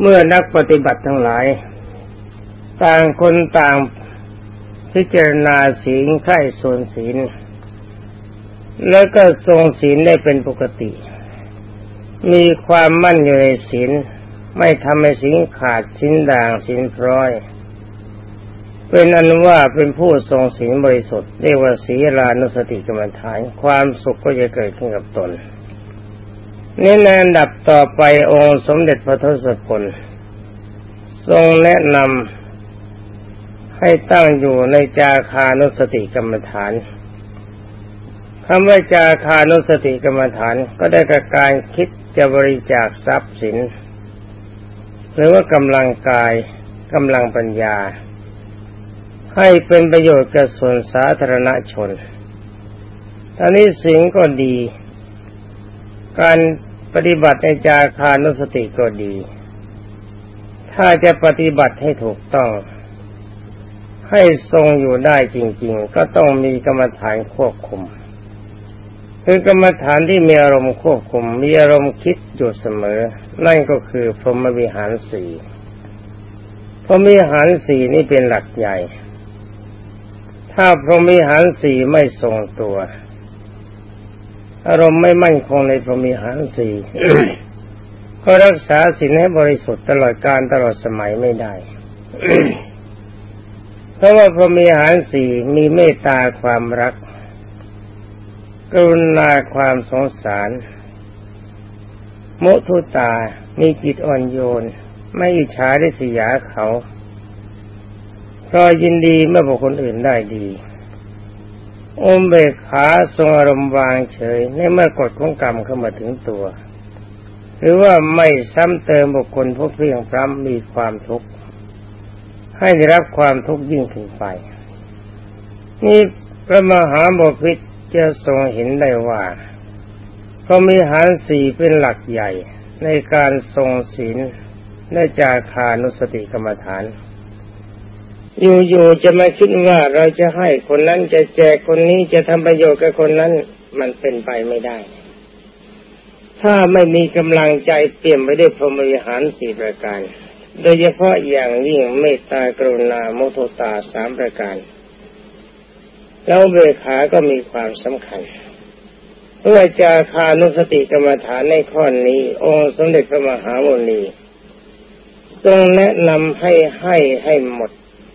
เมื่อนักปฏิบัติทั้งหลาย ต่างคนต่างพิจารณาศีลไข่ส่วนศีล แล้วก็ทรงศีลได้เป็นปกติ มีความมั่นอยู่ในศีลไม่ทำให้ศีลขาดสิ้นด่างสิ้นพร้อย เป็นอันว่าเป็นผู้ทรงศีลบริสุทธิ์เรียกว่าศีลานุสติกรรมฐานความสุขก็จะเกิดขึ้นกับตน นี่ในอันดับต่อไปองค์สมเด็จพระทศพลทรงแนะนำให้ตั้งอยู่ในจาคานุสติกรรมฐานคำว่าจาคานุสติกรรมฐานก็ได้กับการคิดจะบริจาคทรัพย์สิน หรือว่ากำลังกายกำลังปัญญา ให้เป็นประโยชน์กับส่วนสาธารณชนตอนนี้สิ่งก็ดี การ ปฏิบัติในจาคานุสติก็ดี ถ้าจะปฏิบัติให้ถูกต้อง ให้ทรงอยู่ได้จริง ๆ ก็ต้องมีกรรมฐานควบคุม คือกรรมฐานที่มีอารมณ์ควบคุม มีอารมณ์คิดอยู่เสมอ นั่นก็คือพรหมวิหารสี่พรหมวิหารสี่นี่เป็นหลักใหญ่ ถ้าพรหมวิหารสี่ไม่ทรงตัว อารมณ์ไม่มั่นคงในพรหมิหารสี่ก็รักษาศีลให้บริสุทธิ์ตลอดการตลอดสมัยไม่ได้ เพราะว่าพรหมิหารสี่มีเมตตาความรัก กรุณาความสงสารโมทุตา มีจิตอ่อนโยน ไม่อิจฉาได้สียาเขาก็ยินดีเมื่อบุคคลอื่นได้ดี อมเบกขาทรงอารมณ์วางเฉย ในเมื่อกฎของกรรมเข้ามาถึงตัว หรือว่าไม่ซ้ำเติมบุคคลผู้เพียงพร้ำมีความทุกข์ให้ได้รับความทุกข์ยิ่งขึ้นไป นี่พระมหาบพิตรจะทรงเห็นได้ว่าพระมีหารสี่เป็นหลักใหญ่ในการทรงศีลในจาคานุสติกรรมฐาน อยู่ๆจะมาคิดว่าเราจะให้คนนั้นจะแจกคนนี้จะทำประโยชน์กับคนนั้น มันเป็นไปไม่ได้ ถ้าไม่มีกำลังใจเปี่ยมไปด้วยพรหมวิหารสี่ประการ โดยเฉพาะอย่างยิ่งเมตตากรุณาโมโทตาสามประการ แล้วเบขาก็มีความสำคัญเพื่อจาคานุสติกรรมฐานในข้อนี้ องค์สมเด็จพระมหาโมนีทรงแนะนำให้ให้ให้หมด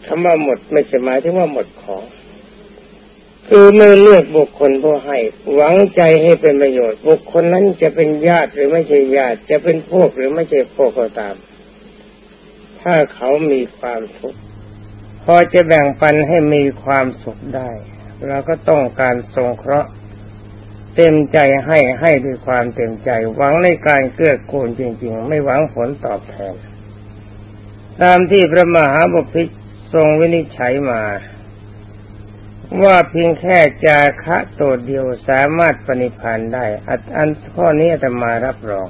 คำว่าหมดไม่ใช่หมายถึงว่าหมดของคือไม่เลือกบุคคลผู้ให้ หวังใจให้เป็นประโยชน์ บุคคลนั้นจะเป็นญาติหรือไม่ใช่ญาติ จะเป็นพวกหรือไม่ใช่พวกก็ตาม ถ้าเขามีความทุกข์พอจะแบ่งปันให้มีความสุขได้เราก็ต้องการสงเคราะห์เต็มใจให้ให้ด้วยความเต็มใจ หวังในการเกื้อกูลจริง ๆ ไม่หวังผลตอบแทน ตามที่พระมหาบพิตร ทรงวินิจฉัยมา ว่าเพียงแค่จาคะตัวเดียวสามารถปณิพันธ์ได้อันข้อนี้จะมารับรอง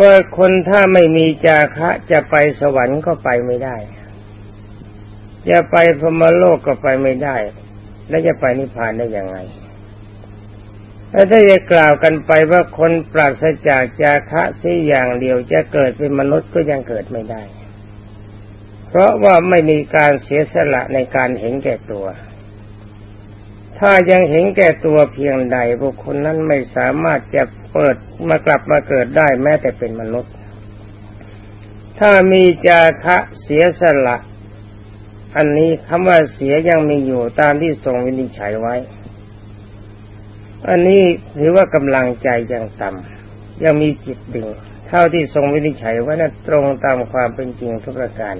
ว่าคนถ้าไม่มีจาคะจะไปสวรรค์ก็ไปไม่ได้ จะไปพรมโลกก็ไปไม่ได้ และจะไปนิพพานได้ยังไงแล้วถ้าจะกล่าวกันไปว่าคนปราศจากจาคะที่อย่างเดียวจะเกิดเป็นมนุษย์ก็ยังเกิดไม่ได้ เพราะว่าไม่มีการเสียสละในการเห็นแก่ตัว ถ้ายังเห็นแก่ตัวเพียงใดบุคคลนั้นไม่สามารถจะเปิดมากลับมาเกิดได้แม้แต่เป็นมนุษย์ ถ้ามีจาคะเสียสละ อันนี้คำว่าเสียยังมีอยู่ตามที่ทรงวินิจฉัยไว้ อันนี้ถือว่ากำลังใจยังต่ำยังมีจิตดึงเท่าที่ทรงวินิจฉัยไว้นั้นตรงตามความเป็นจริงทุกประการ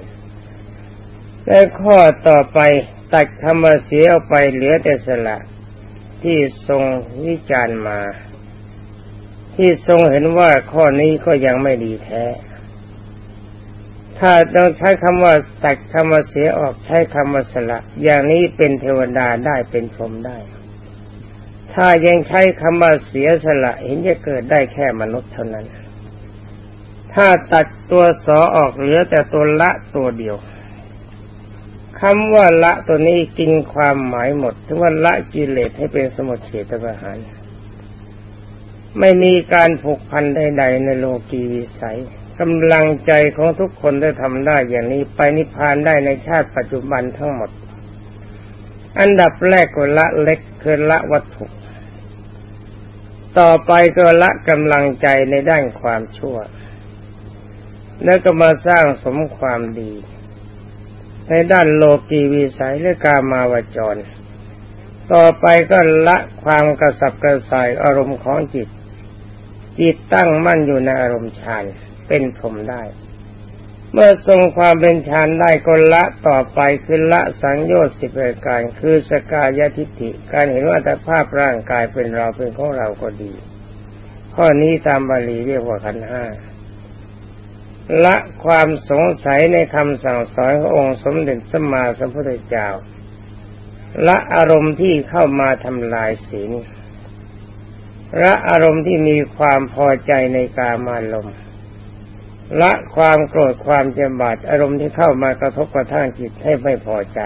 และข้อต่อไปตัดคำว่าเสียออกไปเหลือแต่สละ ที่ทรงวิจารณ์มา ที่ทรงเห็นว่าข้อนี้ก็ยังไม่ดีแท้ ถ้าต้องใช้คำว่าตัดคำว่าเสียออกใช้คำว่าสละ อย่างนี้เป็นเทวดาได้เป็นพรหมได้ ถ้ายังใช้คำว่าเสียสละเห็นจะเกิดได้แค่มนุษย์เท่านั้น ถ้าตัดตัวสอออกเหลือแต่ตัวละตัวเดียว คำว่าละตัวนี้กินความหมายหมดถึงว่าละกิเลสให้เป็นสมุทเฉตประหารไม่มีการผูกพันใดๆในโลกีวิสัยกำลังใจของทุกคนได้ทำได้อย่างนี้ไปนิพพานได้ในชาติปัจจุบันทั้งหมด อันดับแรกก็ละเล็กคือละวัตถุ ต่อไปก็ละกำลังใจในด้านความชั่ว แล้วก็มาสร้างสมความดี ในด้านโลกีวิสัยและกามาวจร ต่อไปก็ละความกระสับกระส่ายอารมณ์ของจิต จิตตั้งมั่นอยู่ในอารมณ์ฌานเป็นผมได้ เมื่อทรงความเป็นฌานได้ก็ละต่อไปคือละสังโยชน์สิบประการคือสกายทิฏฐิการเห็นว่าแต่ภาพร่างกายเป็นเราเป็นของเราก็ดี ข้อนี้ตามบาลีเรียกว่าขันห้า ละความสงสัยในคำสั่งสอนขององค์สมเด็จสมมาสัมพุทธเจ้าละอารมณ์ที่เข้ามาทำลายศีลละอารมณ์ที่มีความพอใจในกามารมณ์ละความโกรธความเจ็บบาดอารมณ์ที่เข้ามากระทบกระทั่งจิตให้ไม่พอใจ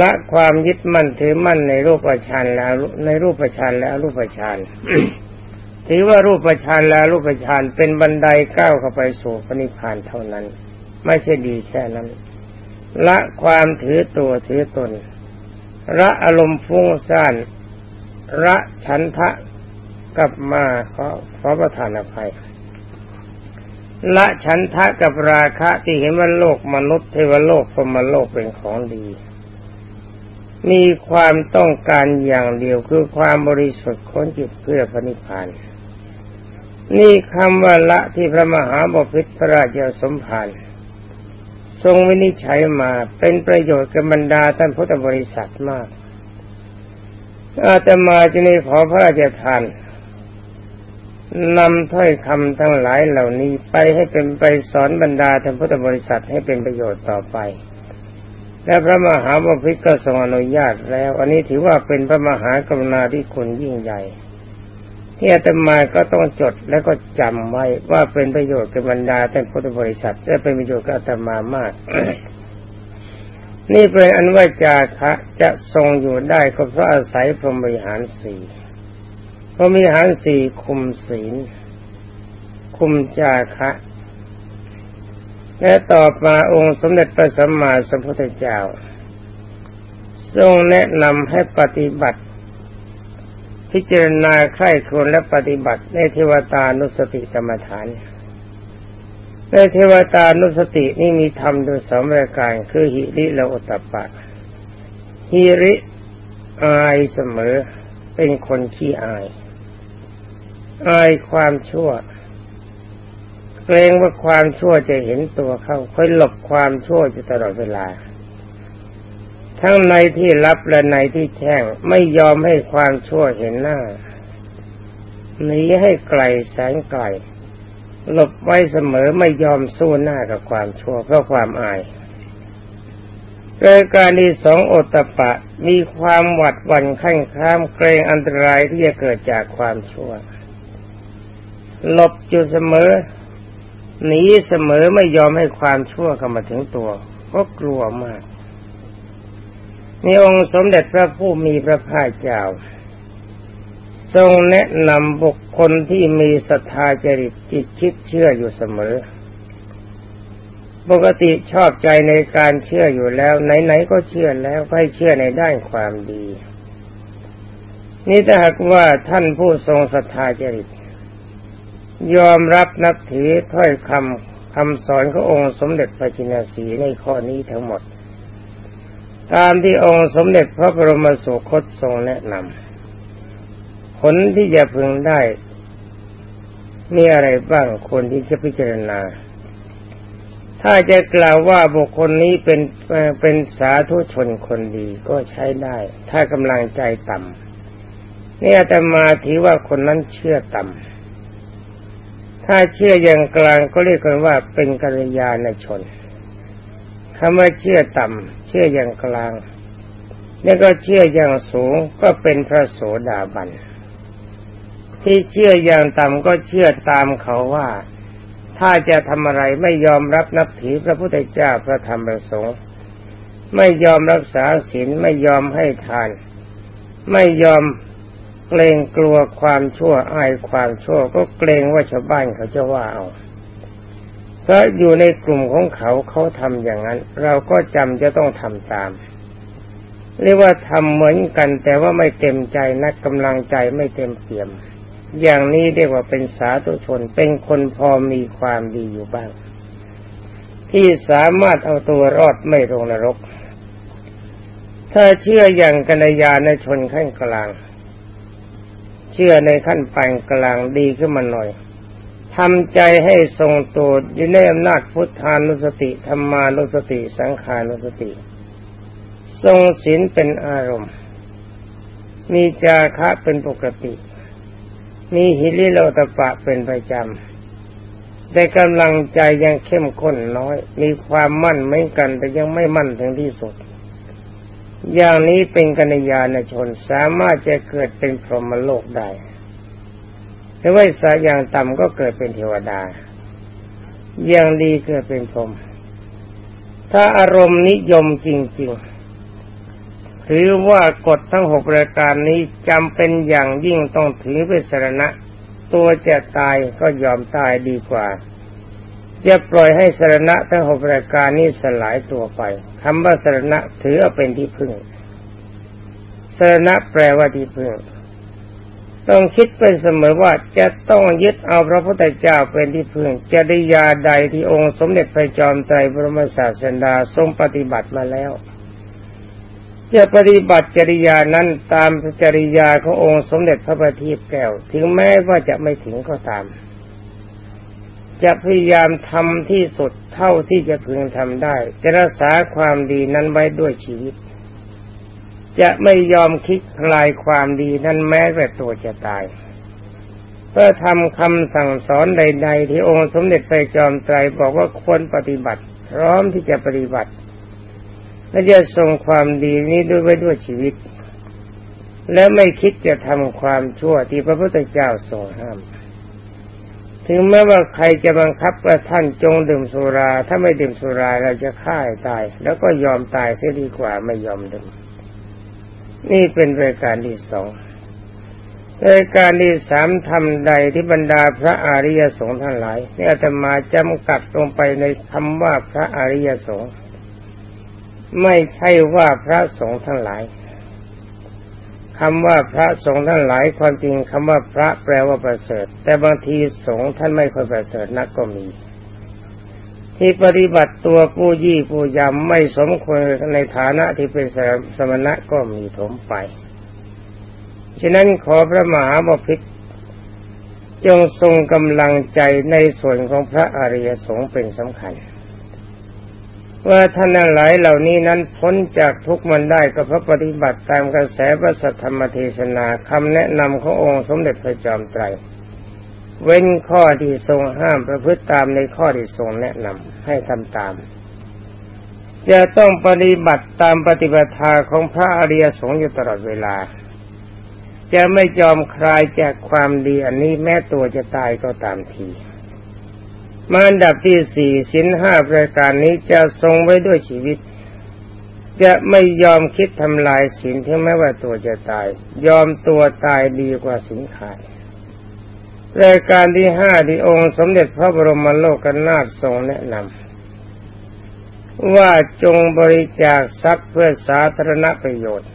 ละความยึดมั่นถือมั่นในรูปฌานแล้วในรูปฌานแล้วรูปฌาน ถือว่ารูปฌานแล้วรูปฌานเป็นบันไดก้าวเข้าไปสู่พระนิพพานเท่านั้น ไม่ใช่ดีแค่นั้น ละความถือตัวถือตนละอารมณ์ฟุ้งซ่านละฉันทะกลับมาขอขอประทานอภัยละฉันทะกับราคะที่เห็นว่าโลกมนุษย์เทวโลกพรมโลกเป็นของดี มีความต้องการอย่างเดียวคือความบริสุทธิ์ของจิตเพื่อพระนิพพาน นี่คำว่าละที่พระมหาบพิตรพระราชสมภารทรงวินิจฉัยมาเป็นประโยชน์กับบรรดาท่านพุทธบริษัทมาก อาตมาจะนี้ขอพระราชทานนำถ้อยคำทั้งหลายเหล่านี้ไปให้เป็นไปสอนบรรดาท่านพุทธบริษัทให้เป็นประโยชน์ต่อไป และพระมหาบพิตรก็ทรงอนุญาตแล้ว อันนี้ถือว่าเป็นพระมหากรุณาธิคุณยิ่งใหญ่ ที่อาตมาก็ต้องจดและก็จำไว้ว่าเป็นประโยชน์กับบรรดาท่านพุทธบริษัทและเป็นประโยชน์กับอาตมามาก นี่เป็นอันว่าจาคะจะทรงอยู่ได้ก็เพราะอาศัยพรหมวิหารสี่พระมีหารสี่คุมศีล คุมจาคะ และต่อมาองค์สมเด็จพระสัมมาสัมพุทธเจ้า ทรงแนะนำให้ปฏิบัติ พิจารณาใคร่ครวญและปฏิบัติในเทวตานุสติกรรมฐานในเทวตานุสตินี่มีธรรมโดยสองปรการคือหิริและอตปะหิริอายเสมอเป็นคนขี้อาย อายความชั่ว เกรงว่าความชั่วจะเห็นตัวเขาค่อยหลบความชั่วอยู่ตลอดเวลา ทั้งในที่รับและในที่แช่งไม่ยอมให้ความชั่วเห็นหน้าหนีให้ไกลแสงไกลหลบไว้เสมอไม่ยอมสู้หน้ากับความชั่วเพราะความอายเรายการที่สองอตปะมีความหวัดหวันขั้นข้ามเกรงอันตรายที่จะเกิดจากความชั่ว หลบอยู่เสมอหนีเสมอไม่ยอมให้ความชั่วเข้ามาถึงตัว ก็กลัวมาก นี่องค์สมเด็จพระผู้มีพระภาคเจ้า ทรงแนะนำบุคคลที่มีศรัทธาจริตจิตคิดเชื่ออยู่เสมอ ปกติชอบใจในการเชื่ออยู่แล้ว ไหนๆก็เชื่อแล้วให้เชื่อในด้านความดี นี่ถ้าหากว่าท่านผู้ทรงศรัทธาจริต ยอมรับนับถือถ้อยคำคำสอนขององค์สมเด็จพระจินสีในข้อนี้ทั้งหมด ตามที่องค์สมเด็จพระบรมสุคตทรงแนะนำผลที่จะพึงได้มีอะไรบ้างคนที่จะพิจารณา ถ้าจะกล่าวว่าบุคคลนี้เป็นเป็นสาธุชนคนดีก็ใช้ได้ ถ้ากำลังใจต่ำนี่อาตมาถือว่าคนนั้นเชื่อต่ำถ้าเชื่ออย่างกลางก็เรียกกันว่าเป็นกัลยาณชน คำว่าเชื่อต่ำเชื่ออย่างกลางนี่ก็เชื่ออย่างสูงก็เป็นพระโสดาบัน ที่เชื่ออย่างต่ำก็เชื่อตามเขาว่า ถ้าจะทำอะไรไม่ยอมรับนับถือพระพุทธเจ้าพระธรรมพระสงฆ์ไม่ยอมรักษาศีลไม่ยอมให้ทาน ไม่ยอมเกรงกลัวความชั่วอายความชั่ว ก็เกรงว่าชาวบ้านเขาจะว่าเอา เพราอยู่ในกลุ่มของเขาเขาทำอย่างนั้น เราก็จำจะต้องทำตาม เรียกว่าทำเหมือนกัน แต่ว่าไม่เต็มใจนักกำลังใจไม่เต็มเปี่ยม อย่างนี้เรียกว่าเป็นสาธุชนเป็นคนพอมีความดีอยู่บ้าง ที่สามารถเอาตัวรอดไม่ลงนรก ถ้าเชื่ออย่างกัญญาในชนขั้นกลาง เชื่อในขั้นปานกลางดีขึ้นมาหน่อย ทำใจให้ทรงตัวอยู่ในอำนาจพุทธานุสติธรรมานุสติ สังขานุสติ ทรงศีลเป็นอารมณ์ มีจาคะเป็นปกติ มีหิริโลตปะเป็นประจำแต่กำลังใจยังเข้มข้นน้อย มีความมั่นเหมือนกันแต่ยังไม่มั่นถึงที่สุด อย่างนี้เป็นกัญญาณชนสามารถจะเกิดเป็นพรหมโลกได้ หรือว่าสายอย่างต่ำก็เกิดเป็นเทวดา อย่างดีเกิดเป็นพรหมถ้าอารมณ์นิยมจริง ๆ ถือว่ากฎทั้งหกรายการนี้จำเป็นอย่างยิ่งต้องถือเป็นสรณะ ตัวจะตายก็ยอมตายดีกว่าจะปล่อยให้สรณะทั้งหกรายการนี้สลายตัวไปคำว่าสรณะถือเอาเป็นที่พึ่งสรณะแปลว่าที่พึ่ง ต้องคิดเป็นเสมอว่าจะต้องยึดเอาพระพุทธเจ้าเป็นที่พึ่งจริยาใดที่องค์สมเด็จพระจอมไตรบรมศาสดาทรงปฏิบัติมาแล้วจะปฏิบัติจริยานั้นตามจริยาขององค์สมเด็จพระบัณฑิตแก้ว ถึงแม้ว่าจะไม่ถึงก็ตาม จะพยายามทำที่สุดเท่าที่จะพึงทำได้ จะรักษาความดีนั้นไว้ด้วยชีวิต จะไม่ยอมคิดคลายความดีนั้นแม้แต่ตัวจะตายเพื่อทำคำสั่งสอนใด ๆ ที่องค์สมเด็จพระจอมไตรบอกว่าควรปฏิบัติ พร้อมที่จะปฏิบัติ และจะทรงความดีนี้ด้วยไว้ด้วยชีวิต และไม่คิดจะทำความชั่วที่พระพุทธเจ้าทรงห้าม ถึงแม้ว่าใครจะบังคับว่าท่านจงดื่มสุรา ถ้าไม่ดื่มสุราเราจะฆ่าตาย แล้วก็ยอมตายเสียดีกว่าไม่ยอมดื่ม นี่เป็นรายการที่สองรายการที่สามทำใดที่บรรดาพระอริยสงฆ์ทั้งหลายนี่อาตมาจำกัดลงไปในคำว่าพระอริยสงฆ์ไม่ใช่ว่าพระสงฆ์ทั้งหลายคำว่าพระสงฆ์ทั้งหลายความจริงคำว่าพระแปลว่าประเสริฐ แต่บางทีสงฆ์ท่านไม่ค่อยประเสริฐนักก็มี ที่ปฏิบัติตัวผู้ยี่ผู้ยำไม่สมควรในฐานะที่เป็นสมณะก็มีถมไป ฉะนั้นขอพระมหาบพิตรจงทรงกำลังใจในส่วนของพระอริยสงฆ์เป็นสำคัญ ว่าท่านหลายเหล่านี้นั้นพ้นจากทุกมันได้ก็เพราะปฏิบัติตามกระแสพระสัทธรรมเทศนาคำแนะนำขององค์สมเด็จพระจอมไตร เว้นข้อที่ทรงห้ามประพฤติตามในข้อที่ทรงแนะนำให้ทำตาม จะต้องปฏิบัติตามปฏิบัติทาของพระอริยสงฆ์อยู่ตลอดเวลา จะไม่ยอมคลายจากความดีอันนี้แม้ตัวจะตายก็ตามทีมาอันดับที่สี่สินห้าประการนี้จะทรงไว้ด้วยชีวิต จะไม่ยอมคิดทำลายสินถึงแม้ว่าตัวจะตาย ยอมตัวตายดีกว่าสินขาด รายการที่ห้าที่องค์สมเด็จพระบรมโลกนาถทรงแนะนำว่าจงบริจาคทรัพย์เพื่อสาธารณประโยชน์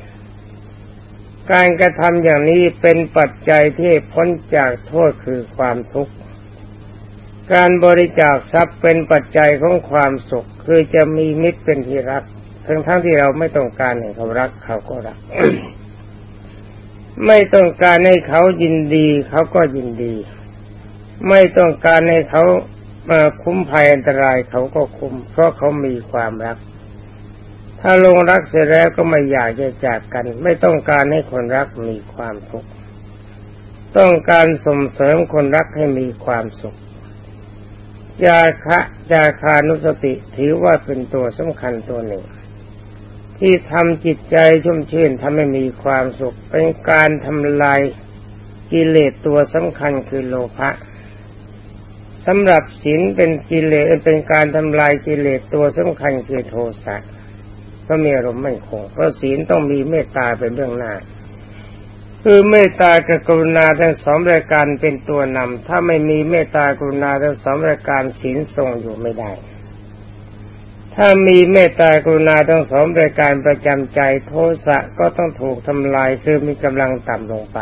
การกระทำอย่างนี้เป็นปัจจัยที่พ้นจากโทษคือความทุกข์ การบริจาคทรัพย์เป็นปัจจัยของความสุข คือจะมีมิตรเป็นที่รักทั้งทั้งที่เราไม่ต้องการให้เขารักเขาก็รัก ไม่ต้องการให้เขายินดี เขาก็ยินดี ไม่ต้องการให้เขามาคุ้มภัยอันตรายเขาก็คุ้ม เพราะเขามีความรัก ถ้าลงรักเสร็จแล้วก็ไม่อยากจะจากกัน ไม่ต้องการให้คนรักมีความทุกข์ต้องการส่งเสริมคนรักให้มีความสุขยาคะยาคานุสติถือว่าเป็นตัวสำคัญตัวหนึ่ง ที่ทำจิตใจชุ่มชื่นทำให้มีความสุข เป็นการทำลายกิเลสตัวสำคัญคือโลภะสำหรับศีลเป็นกิเลสเป็นการทำลายกิเลสตัวสำคัญคือโทสะก็มีอารมณ์ไม่คงเพราะศีลต้องมีเมตตาเป็นเบื้องหน้าคือเมตตากับกรุณาทั้งสองรายการเป็นตัวนำถ้าไม่มีเมตตากรุณาทั้งสองรายการศีลทรงอยู่ไม่ได้ ถ้ามีเมตตากรุณาทั้งสองรายการประจำใจโทสะก็ต้องถูกทำลายคือมีกำลังต่ำลงไป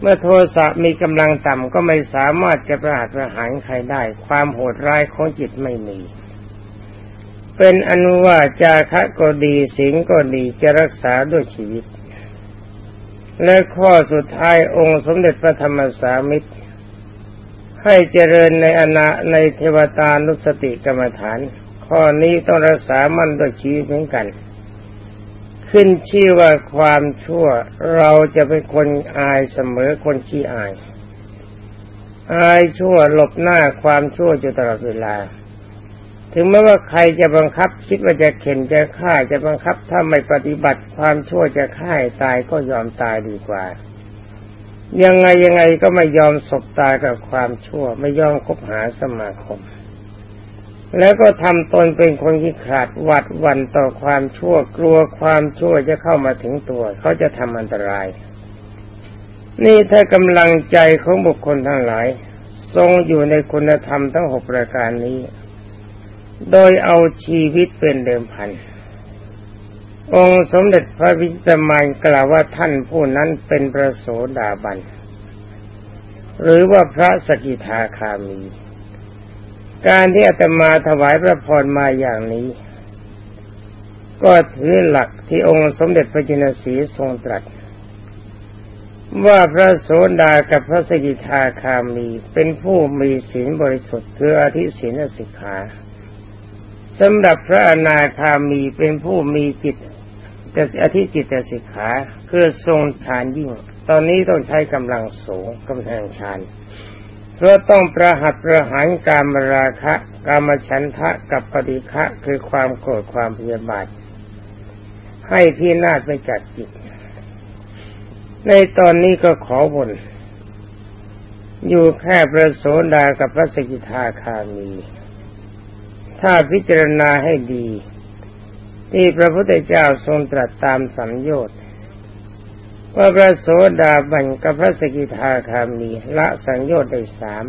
เมื่อโทสะมีกำลังต่ำก็ไม่สามารถจะประหารประหารใครได้ ความโหดร้ายของจิตไม่มี เป็นอนุว่าจาคะก็ดีสิงก็ดีจะรักษาด้วยชีวิต และข้อสุดท้ายองค์สมเด็จพระธรรมสามิตรให้เจริญในอนาในเทวตานุสติกรรมฐาน ข้อนี้ต้องรักษามั่นด้วยชีวิตเหมือนกัน ขึ้นชื่อว่าความชั่วเราจะเป็นคนอายเสมอคนขี้อาย อายชั่วหลบหน้าความชั่วอยู่ตลอดเวลา ถึงแม้ว่าใครจะบังคับคิดว่าจะเข็นจะฆ่าจะบังคับถ้าไม่ปฏิบัติความชั่วจะฆ่าตายก็ยอมตายดีกว่ายังไงยังไงก็ไม่ยอมสบตากับความชั่ว ไม่ยอมคบหาสมาคม แล้วก็ทำตนเป็นคนที่ขาดหวัดวันต่อความชั่วกลัวความชั่วจะเข้ามาถึงตัว เขาจะทำอันตราย นี่ถ้ากำลังใจของบุคคลทั้งหลาย ทรงอยู่ในคุณธรรมทั้งหกประการนี้ โดยเอาชีวิตเป็นเดิมพันองค์สมเด็จพระวิจามานกล่าวว่าท่านผู้นั้นเป็นพระโสดาบัน หรือว่าพระสกิทาคามี การที่อาตมาถวายพระพรมาอย่างนี้ ก็ถือหลักที่องค์สมเด็จพระจินสีทรงตรัส ว่าพระโสดากับพระสกิทาคามีเป็นผู้มีศีลบริสุทธิ์คืออธิศีลสิกขาสำหรับพระอนาคามีเป็นผู้มีจิตแต่อธิจิตแต่สิกขาคือทรงฌานยิ่ง ตอนนี้ต้องใช้กำลังสูงกำแพงฌาน เพราะต้องประหัตประหารการมราคะกามฉันทะกับปฏิฆะคือความโกรธความพยาบาท ให้ที่นาศไปจัดจิต ในตอนนี้ก็ขอบนอยู่แค่พระโสดากับพระสกิทาคามี ถ้าพิจารณาให้ดี ที่พระพุทธเจ้าทรงตรัสตามสัมโยชน์ ว่าพระโสดาบันกับพระสกิทาคามีละสังโยชน์ได้สาม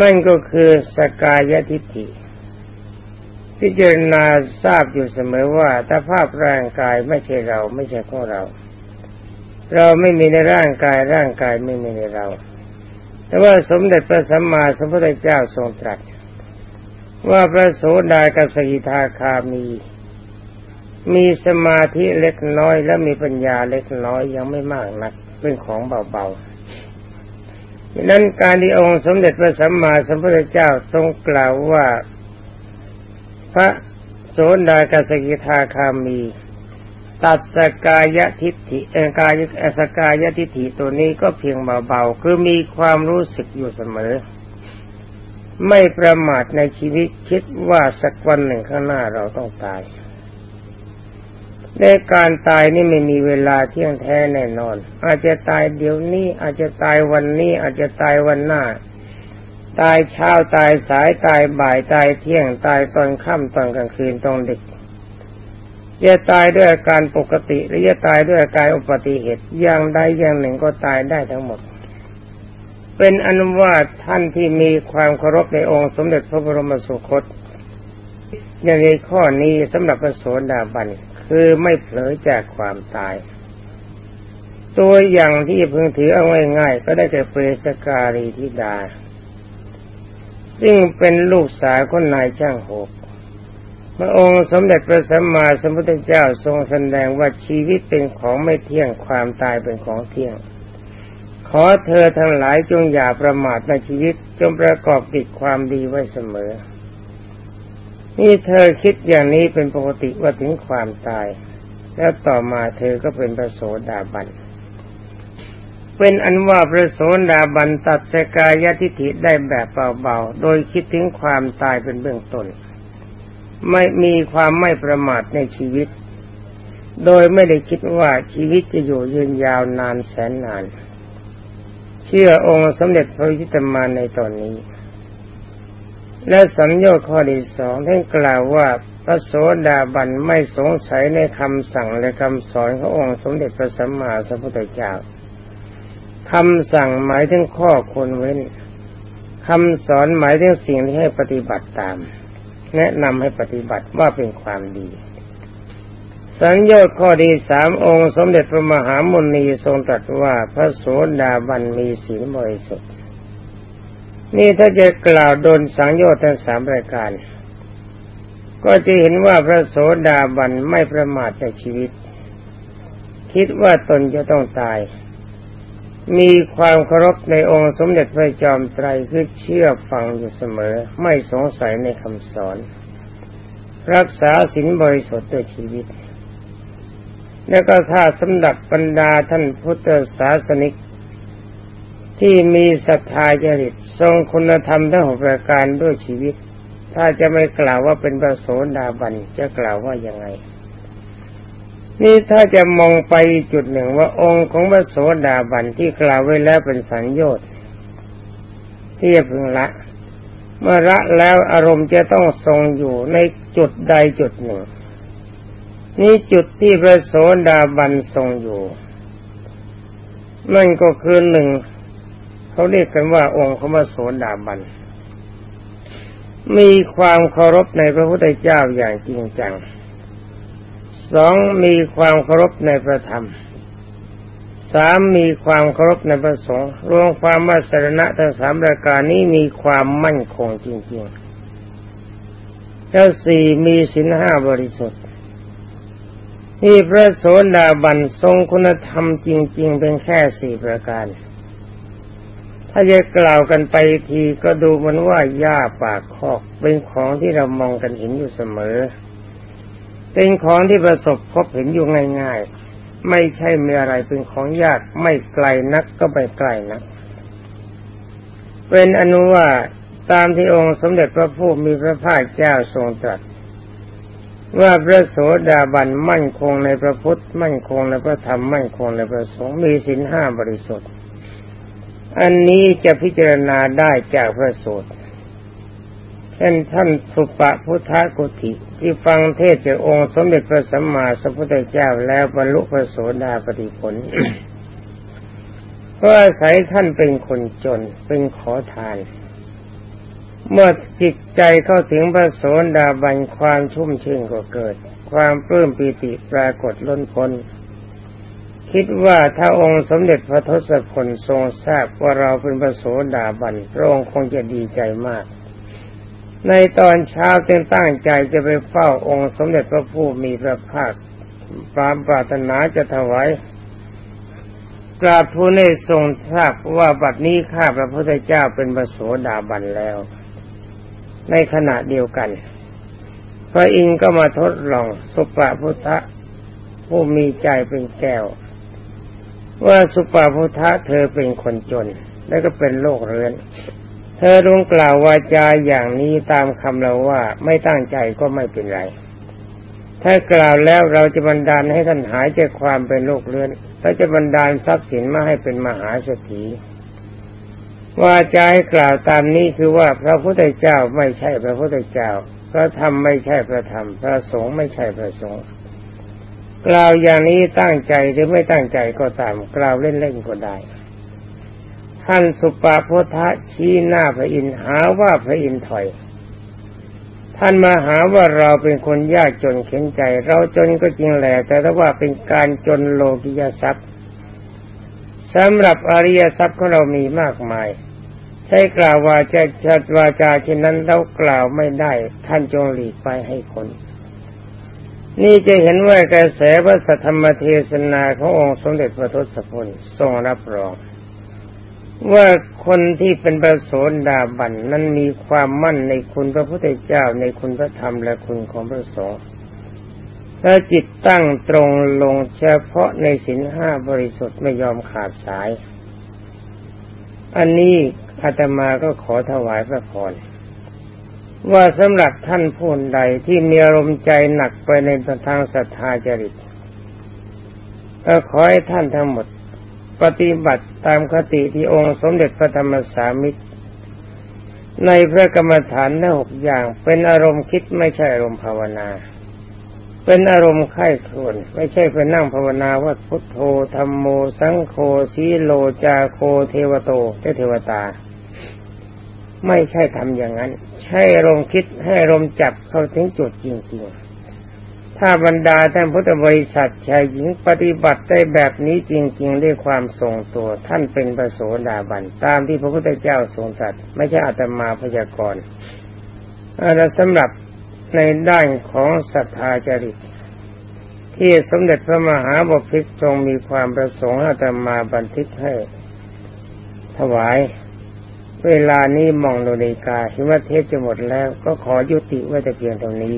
นั่นก็คือสกายทิฏฐิ พิจารณาทราบอยู่เสมอว่าถ้าภาพร่างกายไม่ใช่เราไม่ใช่ของเรา เราไม่มีในร่างกายร่างกายไม่มีในเรา แต่ว่าสมเด็จพระสัมมาสัมพุทธเจ้าทรงตรัสว่าพระโสดากับสกิทาคามี มีสมาธิเล็กน้อย และมีปัญญาเล็กน้อยยังไม่มากนักเป็นของเบาๆดังนั้นการที่องค์สมเด็จพระสัมมาสัมพุทธเจ้าทรงกล่าวว่าพระโสดากสกิทาคามี ตัดสกายทิฏฐิเอกายสกายทิฏฐิตัวนี้ก็เพียงเบาๆคือมีความรู้สึกอยู่เสมอ ไม่ประมาทในชีวิตคิดว่าสักวันหนึ่งข้างหน้าเราต้องตาย ในการตายนี่ไม่มีเวลาเที่ยงแท้แน่นอน อาจจะตายเดี๋ยวนี้ อาจจะตายวันนี้ อาจจะตายวันหน้า ตายเช้าตายสายตายบ่ายตายเที่ยงตายตอนค่ำตอนกลางคืนตอนดึกจะตายด้วยอาการปกติหรือจะตายด้วยอาการอุบัติเหตุอย่างใดอย่างหนึ่งก็ตายได้ทั้งหมด เป็นอนุวาท่านที่มีความเคารพในองค์สมเด็จพระบรมสุคตอย่างในข้อนี้สำหรับพระโสดาบัน คือไม่เผลอจากความตาย ตัวอย่างที่พึงถือเอาง่ายๆก็ได้แก่เปรสการีธิดา ซึ่งเป็นลูกสาวคนนายช่างหกพระองค์สมเด็จพระสัมมาสัมพุทธเจ้าทรงแสดงว่าชีวิตเป็นของไม่เที่ยงความตายเป็นของเที่ยง ขอเธอทั้งหลายจงอย่าประมาทในชีวิตจงประกอบกิจความดีไว้เสมอ นี่เธอคิดอย่างนี้เป็นปกติว่าถึงความตาย แล้วต่อมาเธอก็เป็นพระโสดาบัน เป็นอันว่าพระโสดาบันตัดสกายทิฏฐิได้แบบเบาๆ โดยคิดถึงความตายเป็นเบื้องต้น ไม่มีความไม่ประมาทในชีวิต โดยไม่ได้คิดว่าชีวิตจะอยู่ยืนยาวนานแสนนาน เชื่อองค์สมเด็จพระวิตมานในตอนนี้ และสัญญาข้อที่สองท่านกล่าวว่าพระโสดาบันไม่สงสัยในคำสั่งและคำสอนขององค์สมเด็จพระสัมมาสัมพุทธเจ้าคำสั่งหมายถึงข้อควรเว้นคำสอนหมายถึงสิ่งที่ให้ปฏิบัติตาม แนะนำให้ปฏิบัติว่าเป็นความดี สังโยชน์ข้อดีสามองค์สมเด็จพระมหามุนีทรงตรัสว่าพระโสดาบันมีศีลบริสุทธิ์ นี่ถ้าจะกล่าวโดนสังโยชน์ทั้งสามรายการ ก็จะเห็นว่าพระโสดาบันไม่ประมาทในชีวิต คิดว่าตนจะต้องตาย มีความเคารพในองค์สมเด็จพระจอมไตรคือเชื่อฟังอยู่เสมอ ไม่สงสัยในคำสอน รักษาศีลบริสุทธิ์ด้วยชีวิต และก็ถ้าสำดับบรรดาท่านพุทธศาสนิก ที่มีศรัทธาจริตทรงคุณธรรมทั้งหกประการด้วยชีวิต ถ้าจะไม่กล่าวว่าเป็นพระโสดาบันจะกล่าวว่ายังไง นี่ถ้าจะมองไปจุดหนึ่งว่าองค์ของพระโสดาบันที่กล่าวไว้แล้วเป็นสังโยชน์ที่จะพึงละ เมื่อละแล้วอารมณ์จะต้องทรงอยู่ในจุดใดจุดหนึ่ง นี่จุดที่พระโสดาบันทรงอยู่นั่นก็คือหนึ่ง เขาเรียกกันว่าองค์ของพระโสดาบัน มีความเคารพในพระพุทธเจ้าอย่างจริงจังสองมีความเคารพในพระธรรมสามมีความเคารพในพระสงฆ์รวมความว่าสรณะทั้งสามรายการนี้มีความมั่นคงจริงๆแล้วสี่มีสินห้าบริสุทธิ์นี่พระโสดาบันทรงคุณธรรมจริง ๆ เป็นแค่สี่ประการ ถ้าจะกล่าวกันไปทีก็ดูมันว่าหญ้าปากคอก เป็นของที่เรามองกันเห็นอยู่เสมอ เป็นของที่ประสบพบเห็นอยู่ง่าย ๆ ไม่ใช่มีอะไรเป็นของยากไม่ไกลนักก็ไปไกลนักเป็นอนุว่าตามที่องค์สมเด็จพระผู้มีพระภาคเจ้าทรงตรัส ว่าพระโสดาบันมั่นคงในพระพุทธ มั่นคงในพระธรรมมั่นคงในพระสงฆ์มีสินห้าบริสุทธิ์ อันนี้จะพิจารณาได้จากพระสูตรเช่นท่านสุปะพุทธกุติที่ฟังเทศจากองค์สมเด็จพระสัมมาสัมพุทธเจ้าแล้วบรรลุพระโสดาปฏิผลก็อาศัยท่านเป็นคนจนเป็นขอทาน เมื่อจิตใจเข้าถึงพระโสดาบันความชุ่มชื่นก็เกิด ความปลื้มปีติปรากฏล้นพ้น คิดว่าถ้าองค์สมเด็จพระทศพลทรงทราบว่าเราเป็นพระโสดาบันพระองค์คงจะดีใจมาก ในตอนเช้าเต็มตั้งใจจะไปเฝ้าองค์สมเด็จพระผู้มีพระภาคความปรารถนาจะถวายกราบทูลให้ทรงทราบว่าบัดนี้ข้าพระพุทธเจ้าเป็นพระโสดาบันแล้ว ในขณะเดียวกัน พระอินทร์ก็มาทดลองสุปาพุทธผู้มีใจเป็นแก้ว ว่าสุปาพุทธเธอเป็นคนจน และก็เป็นโรคเรื้อน เธอรงกล่าววาจาอย่างนี้ตามคำเราว่าไม่ตั้งใจก็ไม่เป็นไร ถ้ากล่าวแล้วเราจะบันดาลให้ท่านหายจากความเป็นโรคเรื้อนและจะบันดาลทรัพย์สินมาให้เป็นมหาเศรษฐีว่าจะให้กล่าวตามนี้คือว่าพระพุทธเจ้าไม่ใช่พระพุทธเจ้าพระธรรมไม่ใช่พระธรรม พระสงฆ์ไม่ใช่พระสงฆ์ กล่าวอย่างนี้ตั้งใจหรือไม่ตั้งใจก็ตามกล่าวเล่นๆก็ได้ ท่านสุปาโพธะชี้หน้าพระอินหาว่าพระอินถอย ท่านมาหาว่าเราเป็นคนยากจนเข็นใจ เราจนก็จริงแหละแต่ถ้าว่าเป็นการจนโลกิยทรัพย์สำหรับอริยทรัพย์ของเรามีมากมายใช้กล่าวว่าจะชัดวาจาเช่นนั้นเรากล่าวไม่ได้ ท่านจงหลีกไปให้คน นี่จะเห็นว่ากระแสพระสัทธรรมเทศนาขององค์สมเด็จพระทศพลทรงรับรอง ว่าคนที่เป็นประโสดาบันนั้นมีความมั่นในคุณพระพุทธเจ้าในคุณพระธรรมและคุณของพระสงฆ์ถ้าจิตตั้งตรงลงเฉพาะในสินห้าบริสุทธิ์ไม่ยอมขาดสาย อันนี้อาตมาก็ขอถวายพระพร ว่าสำหรับท่านผู้ใดที่มีอารมณ์ใจหนักไปในทางศรัทธาจริตก็ขอให้ท่านทั้งหมด ปฏิบัติตามคติที่องค์สมเด็จพระธรรมสามิตร ในพระกรรมฐานทั้งหกอย่าง เป็นอารมณ์คิดไม่ใช่อารมณ์ภาวนา เป็นอารมณ์ไข้ครวนไม่ใช่ไปนั่งภาวนาว่าพุทโธธรรมโม สังโฆสีโลจาโคเทวโตเทวตา ไม่ใช่ทำอย่างนั้น ใช่อารมคิดให้อารมจับเข้าถึงจุดจริงๆ ถ้าบรรดาท่านพุทธบริษัทชายหญิงปฏิบัติได้แบบนี้จริง ๆ ด้วยความทรงตัวท่านเป็นประโสดาบันตามที่พระพุทธเจ้าทรงตรัสไม่ใช่อาตมาพยากรณ์และสำหรับในด้านของศรัทธาจริต ที่สมเด็จพระมหาบพิตรทรงมีความประสงค์อาตมาบันทึกให้ถวาย เวลานี้มองโลนาฬิกาเห็นว่าเทปจะหมดแล้ว ก็ขอยุติไว้แต่เพียงเท่านี้